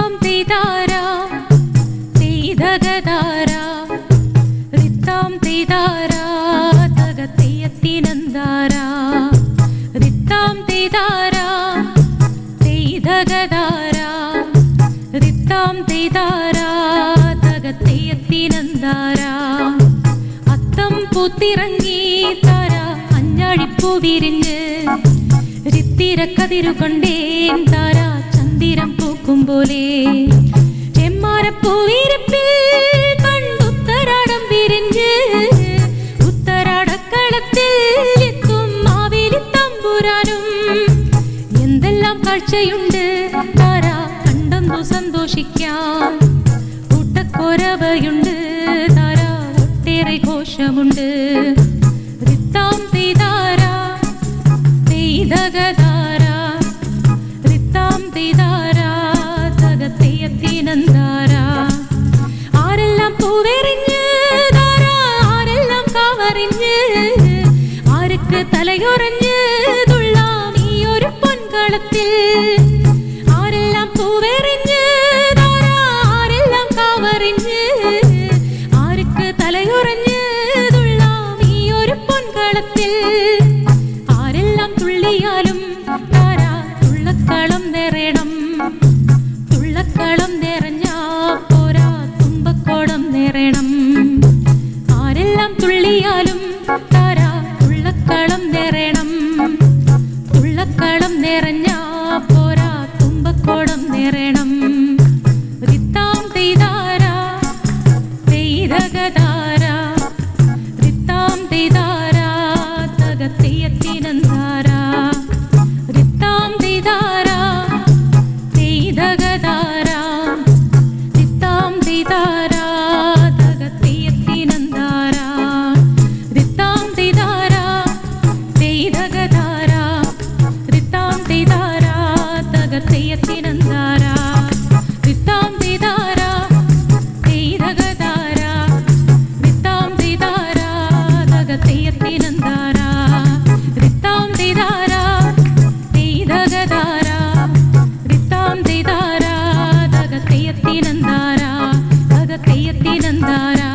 റിത്താം തെയ്താരാ തെയ്തകതാരാ റിത്താം തെയ്താരാ തകത്തെയ്യത്തിനന്താരാ റിത്താം തെയ്താരാ തെയ്തകതാരാ റിത്താം തെയ്താരാ തകത്തെയ്യത്തിനന്താരാ അത്തം പൂത്തിറങ്ങി താര അഞ്ഞാഴിപ്പൂ വിരിഞ്ഞ് ചിത്തിര കതിരു കൊണ്ടേൻ താര ചന്ദിരം പൂക്കും പോലെ ചെമ്മാരപ്പൂവിരിപ്പിൽ കണ്ടുത്തരാടം വിരിഞ്ഞ് ഉത്തരാടക്കളത്തിൽ എത്തും മാവേലി തമ്പുരാനും എന്തെല്ലാം കാഴ്ചയുണ്ട് താര കണ്ടെന്നു സന്തോഷിക്കാം കൂട്ടക്കൊരവയുണ്ട് താര ഒട്ടേറെ ഘോഷമുണ്ട് ആരെല്ലാം പൂവെറിഞ്ഞ് ആരെല്ലാം കവറിഞ്ഞ് ആർക്ക് തലയുറഞ്ഞ് തുള്ളാം ഈ ഒരു പൊൻകളത്തിൽ? ആരെല്ലാം പൂവെറിഞ്ഞ് ആരെല്ലാം കവറിഞ്ഞ് ആർക്ക് തലയുറഞ്ഞ് തുള്ളാം ഈ ഒരു പൊൻകളത്തിൽ? ആരെല്ലാം തുള്ളിയാലും താരാ തുള്ളക്കളം നിറ ശരണം Tinandara, Agatayatinandara, Agatayatinandara, Agatayatinandara, Agatayatinandara, Agatayatinandara, Agatayatinandara, Agatayatinandara,